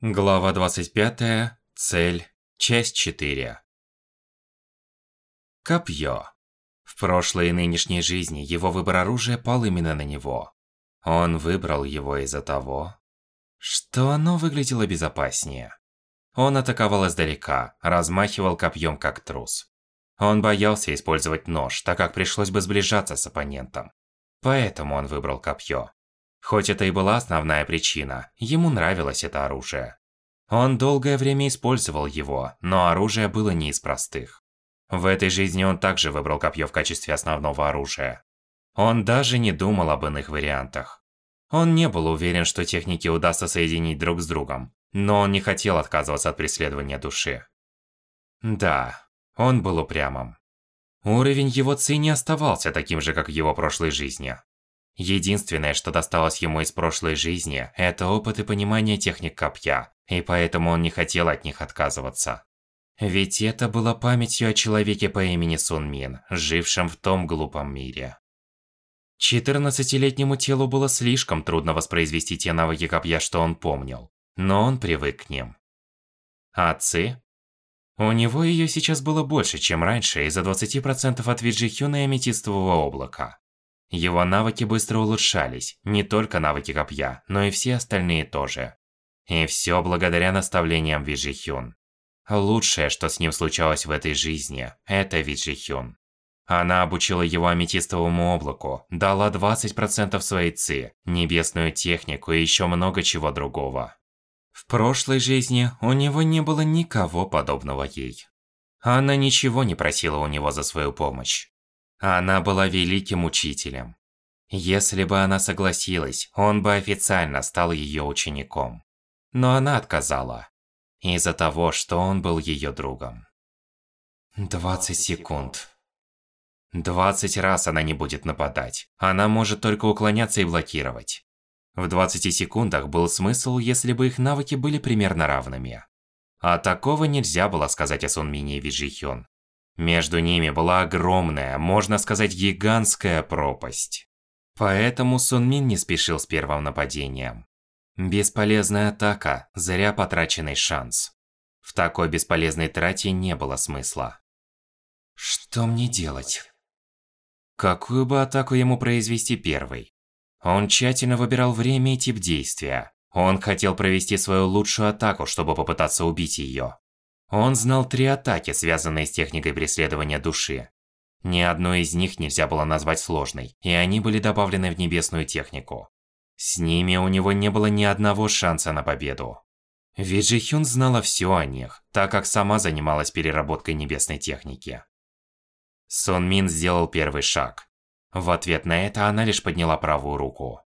Глава 25. Цель. Часть 4. Копье. В прошлой и нынешней жизни его выбор оружия пал именно на него. Он выбрал его из-за того, что оно выглядело безопаснее. Он атаковал издалека, размахивал копьем как трус. Он боялся использовать нож, так как пришлось бы сближаться с оппонентом. Поэтому он выбрал копье. Хоть это и была основная причина, ему нравилось это оружие. Он долгое время использовал его, но оружие было не из простых. В этой жизни он также выбрал копье в качестве основного оружия. Он даже не думал об иных вариантах. Он не был уверен, что техники удастся соединить друг с другом, но он не хотел отказываться от преследования души. Да, он был упрямым. Уровень его ци не оставался таким же, как в его прошлой жизни. Единственное, что досталось ему из прошлой жизни, это опыт и понимание техник копья, и поэтому он не хотел от них отказываться. Ведь это было памятью о человеке по имени Сун Мин, жившем в том глупом мире. 14-летнему телу было слишком трудно воспроизвести те навыки копья, что он помнил, но он привык к ним. А? У него ее сейчас было больше, чем раньше, из-за 20% от Виджихюна и Аметистового облака. Его навыки быстро улучшались, не только навыки копья, но и все остальные тоже. И все благодаря наставлениям Виджи Хюн. Лучшее, что с ним случалось в этой жизни, это Виджи Хюн. Она обучила его аметистовому облаку, дала 20% своей ци, небесную технику и еще много чего другого. В прошлой жизни у него не было никого подобного ей. Она ничего не просила у него за свою помощь. Она была великим учителем. Если бы она согласилась, он бы официально стал ее учеником. Но она отказала. Из-за того, что он был ее другом. 20 секунд. 20 раз она не будет нападать. Она может только уклоняться и блокировать. В 20 секундах был смысл, если бы их навыки были примерно равными. А такого нельзя было сказать о Сунмине и Виджихён. Между ними была огромная, можно сказать, гигантская пропасть. Поэтому Сунмин не спешил с первым нападением. Бесполезная атака, зря потраченный шанс. В такой бесполезной трате не было смысла. Что мне делать? Какую бы атаку ему произвести первой? Он тщательно выбирал время и тип действия. Он хотел провести свою лучшую атаку, чтобы попытаться убить ее. Он знал три атаки, связанные с техникой преследования души. Ни одной из них нельзя было назвать сложной, и они были добавлены в небесную технику. С ними у него не было ни одного шанса на победу. Ведь же Хюн знала все о них, так как сама занималась переработкой небесной техники. Сон Мин сделал первый шаг. В ответ на это она лишь подняла правую руку.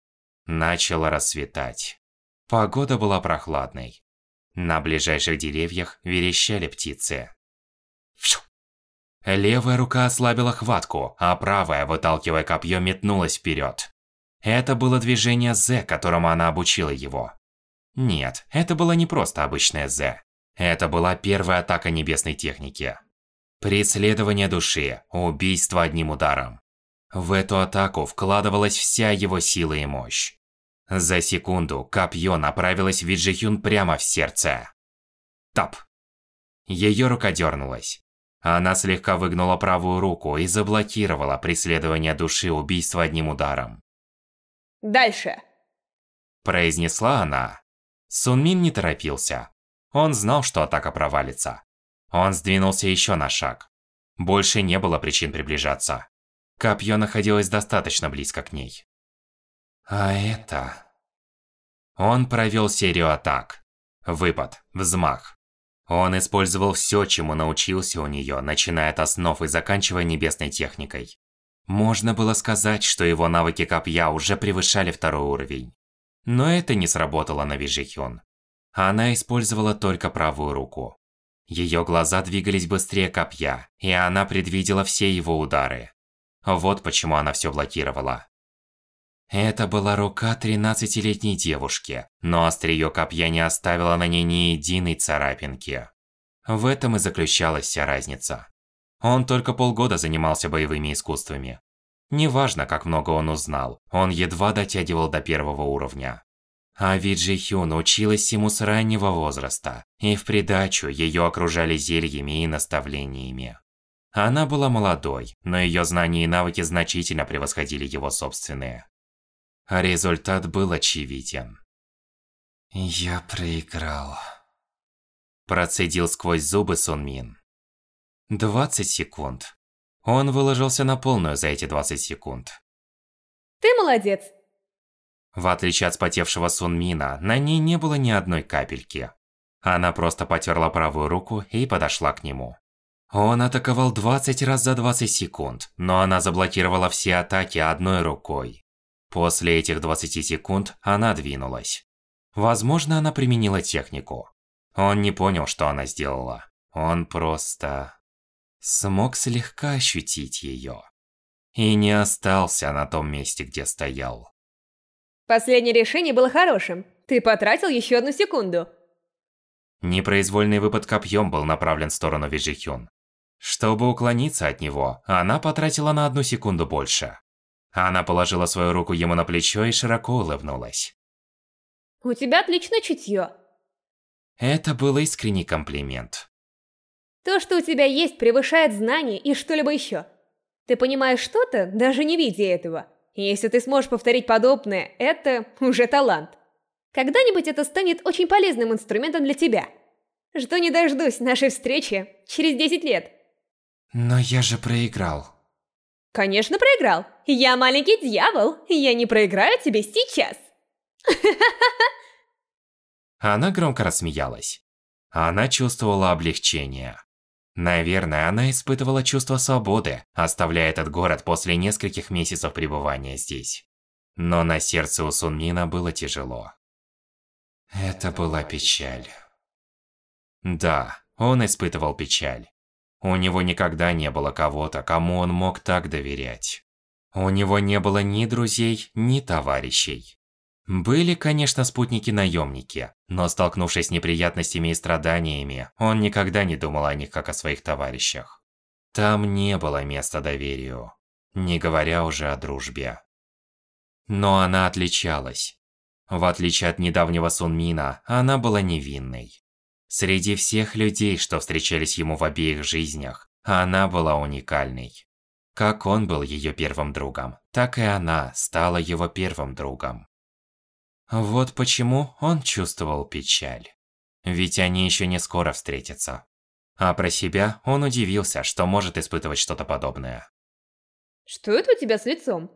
Начало рассветать. Погода была прохладной. На ближайших деревьях верещали птицы. Фью. Левая рука ослабила хватку, а правая, выталкивая копье, метнулась вперед. Это было движение З, которому она обучила его. Нет, это было не просто обычное З. Это была первая атака небесной техники. Преследование души, убийство одним ударом. В эту атаку вкладывалась вся его сила и мощь. За секунду копье направилось Виджихюн прямо в сердце. Тап. Ее рука дернулась. Она слегка выгнула правую руку и заблокировала преследование души убийства одним ударом. Дальше. Произнесла она. Сунмин не торопился. Он знал, что атака провалится. Он сдвинулся еще на шаг. Больше не было причин приближаться. Копье находилось достаточно близко к ней. А это... Он провел серию атак. Выпад, взмах. Он использовал все, чему научился у нее, начиная от основ и заканчивая небесной техникой. Можно было сказать, что его навыки копья уже превышали второй уровень. Но это не сработало на Вижихён. Она использовала только правую руку. Ее глаза двигались быстрее копья, и она предвидела все его удары. Вот почему она все блокировала. Это была рука 13-летней девушки, но острие копья не оставило на ней ни единой царапинки. В этом и заключалась вся разница. Он только полгода занимался боевыми искусствами. Неважно, как много он узнал, он едва дотягивал до первого уровня. А ведь Джи Хюн училась ему с раннего возраста, и в придачу ее окружали зельями и наставлениями. Она была молодой, но ее знания и навыки значительно превосходили его собственные. А результат был очевиден. «Я проиграл», – процедил сквозь зубы Сун Мин. 20 секунд. Он выложился на полную за эти 20 секунд. Ты молодец. В отличие от спотевшего Сун Мина, на ней не было ни одной капельки. Она просто потерла правую руку и подошла к нему. Он атаковал 20 раз за 20 секунд, но она заблокировала все атаки одной рукой. После этих 20 секунд она двинулась. Возможно, она применила технику. Он не понял, что она сделала. Он просто... смог слегка ощутить ее. И не остался на том месте, где стоял. Последнее решение было хорошим. Ты потратил еще одну секунду. Непроизвольный выпад копьем был направлен в сторону Виджихюн. Чтобы уклониться от него, она потратила на одну секунду больше. Она положила свою руку ему на плечо и широко улыбнулась. У тебя отличное чутье. Это был искренний комплимент. То, что у тебя есть, превышает знания и что-либо еще. Ты понимаешь что-то, даже не видя этого. Если ты сможешь повторить подобное, это уже талант. Когда-нибудь это станет очень полезным инструментом для тебя. Жду не дождусь нашей встречи через 10 лет. Но я же проиграл. Конечно, проиграл. Я маленький дьявол. Я не проиграю тебе сейчас. Она громко рассмеялась. Она чувствовала облегчение. Наверное, она испытывала чувство свободы, оставляя этот город после нескольких месяцев пребывания здесь. Но на сердце у Сунмина было тяжело. Это была печаль. Да, он испытывал печаль. У него никогда не было кого-то, кому он мог так доверять. У него не было ни друзей, ни товарищей. Были, конечно, спутники-наемники, но столкнувшись с неприятностями и страданиями, он никогда не думал о них как о своих товарищах. Там не было места доверию, не говоря уже о дружбе. Но она отличалась. В отличие от недавнего Сунмина, она была невинной. Среди всех людей, что встречались ему в обеих жизнях, она была уникальной. Как он был ее первым другом, так и она стала его первым другом. Вот почему он чувствовал печаль. Ведь они еще не скоро встретятся. А про себя он удивился, что может испытывать что-то подобное. «Что это у тебя с лицом?»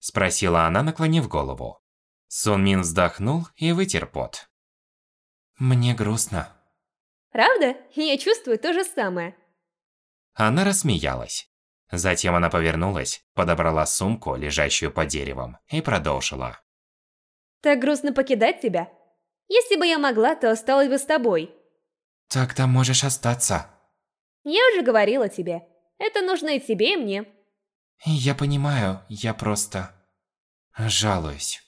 Спросила она, наклонив голову. Сун Мин вздохнул и вытер пот. «Мне грустно». «Правда? Я чувствую то же самое». Она рассмеялась. Затем она повернулась, подобрала сумку, лежащую под деревом, и продолжила. Так грустно покидать тебя. Если бы я могла, то осталась бы с тобой. Тогда можешь остаться. Я уже говорила тебе. Это нужно и тебе, и мне. Я понимаю, я просто... жалуюсь.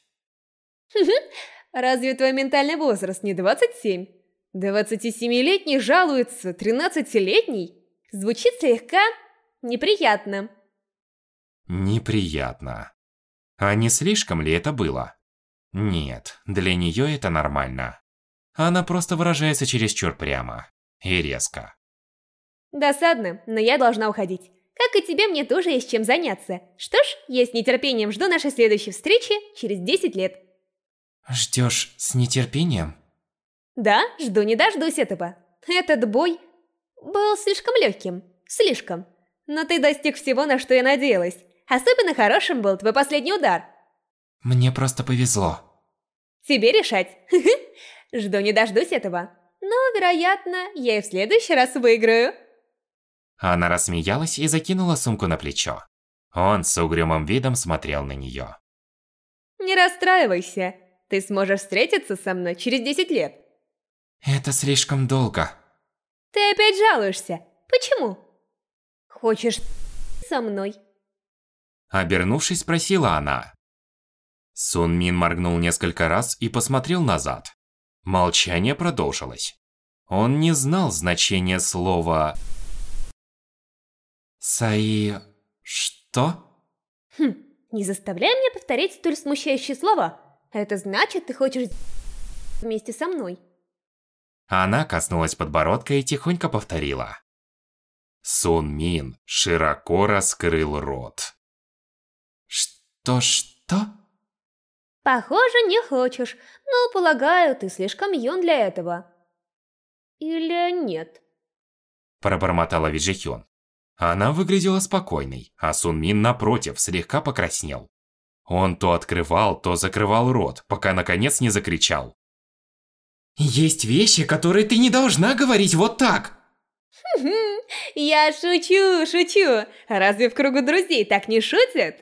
Разве твой ментальный возраст не 27? 27-летний жалуется 13-летний? Звучит слегка неприятно. Неприятно. А не слишком ли это было? Нет, для нее это нормально. Она просто выражается чересчур прямо и резко. Досадно, но я должна уходить. Как и тебе, мне тоже есть чем заняться. Что ж, я с нетерпением жду нашей следующей встречи через 10 лет. Ждешь с нетерпением? Да, жду не дождусь этого. Этот бой был слишком легким. Слишком. Но ты достиг всего, на что я надеялась. Особенно хорошим был твой последний удар. Мне просто повезло. Тебе решать. Жду не дождусь этого. Но, вероятно, я и в следующий раз выиграю. Она рассмеялась и закинула сумку на плечо. Он с угрюмым видом смотрел на нее. Не расстраивайся. Ты сможешь встретиться со мной через 10 лет. Это слишком долго. Ты опять жалуешься. Почему? Хочешь со мной? Обернувшись, спросила она. Сун Мин моргнул несколько раз и посмотрел назад. Молчание продолжилось. Он не знал значения слова... Саи... что? Хм, не заставляй меня повторять столь смущающие слова. Это значит, ты хочешь вместе со мной. Она коснулась подбородка и тихонько повторила. Сун Мин широко раскрыл рот. Что-что? Похоже, не хочешь, но, полагаю, ты слишком юн для этого. Или нет? Пробормотала Виджихён. Она выглядела спокойной, а Сун Мин, напротив, слегка покраснел. Он то открывал, то закрывал рот, пока наконец не закричал. «Есть вещи, которые ты не должна говорить вот так!» Я шучу, шучу. Разве в кругу друзей так не шутят?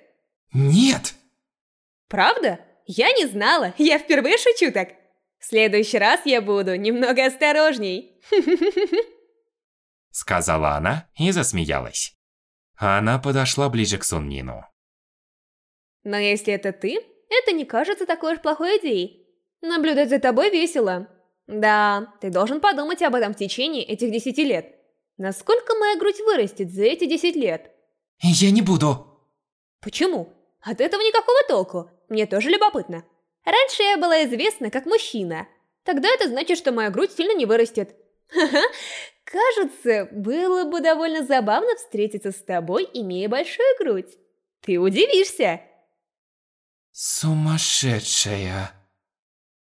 Нет! Правда? Я не знала. Я впервые шучу так. В следующий раз я буду немного осторожней. Сказала она и засмеялась. Она подошла ближе к Сунмину. Но если это ты, это не кажется такой уж плохой идеей. Наблюдать за тобой весело. Да, ты должен подумать об этом в течение этих десяти лет. Насколько моя грудь вырастет за эти десять лет? Я не буду. Почему? От этого никакого толку. Мне тоже любопытно. Раньше я была известна как мужчина. Тогда это значит, что моя грудь сильно не вырастет. Ха-ха. Кажется, было бы довольно забавно встретиться с тобой, имея большую грудь. Ты удивишься. Сумасшедшая.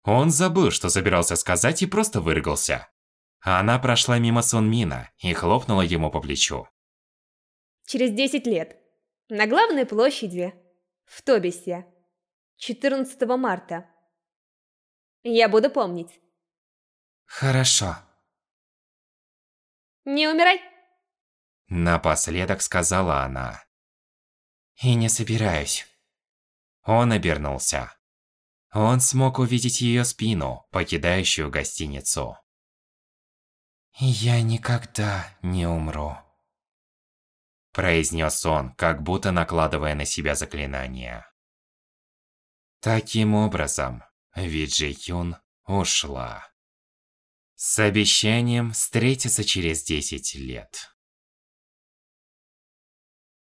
Он забыл, что собирался сказать и просто выругался. Она прошла мимо Сунмина и хлопнула ему по плечу. Через 10 лет. На главной площади. В Тобисе. 14 марта. Я буду помнить. Хорошо. Не умирай. Напоследок сказала она. И не собираюсь. Он обернулся. Он смог увидеть ее спину, покидающую гостиницу. «Я никогда не умру», произнес он, как будто накладывая на себя заклинание. Таким образом, Виджи Юн ушла. С обещанием встретиться через 10 лет.